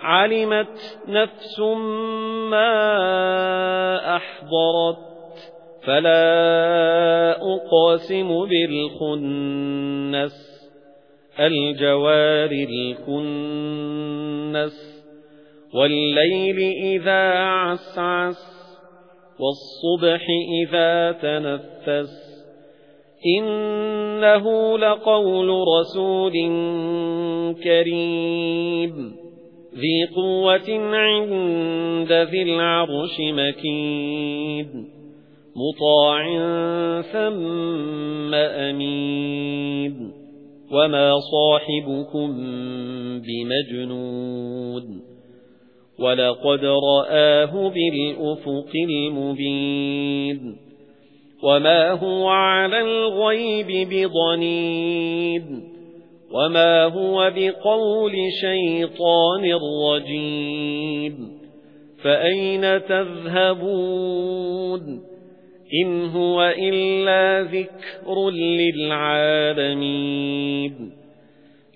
عَلِمَتْ نَفْسٌ مَا أَحْضَرَتْ فَلَا أُقْسِمُ بِالْخُنَّسِ الْجَوَارِ الْكُنَّسِ وَاللَّيْلِ إِذَا عَسْعَسَ وَالصُّبْحِ إِذَا تَنَفَّسَ إِنَّهُ لَقَوْلُ رَسُولٍ كَرِيمٍ ذي قوة عند ذي العرش مكين مطاع ثم أمين وما صاحبكم بمجنون ولقد رآه بالأفق المبين وما هو على الغيب بضنين وَمَا هُوَ بِقَوْلِ شَيْطَانٍ رَّجِيمٍ فَأَيْنَ تَذْهَبُونَ إِنْ هُوَ إِلَّا ذِكْرٌ لِّلْعَالَمِينَ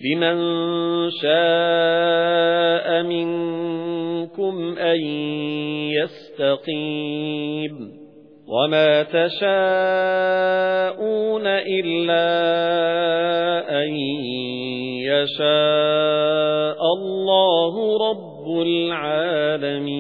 لِمَن شَاءَ مِنكُمْ أَن يَسْتَقِيمَ وَمَا تَشَاءُونَ إِلَّا يَشَاءَ اللَّهُ رَبُّ الْعَالَمِينَ.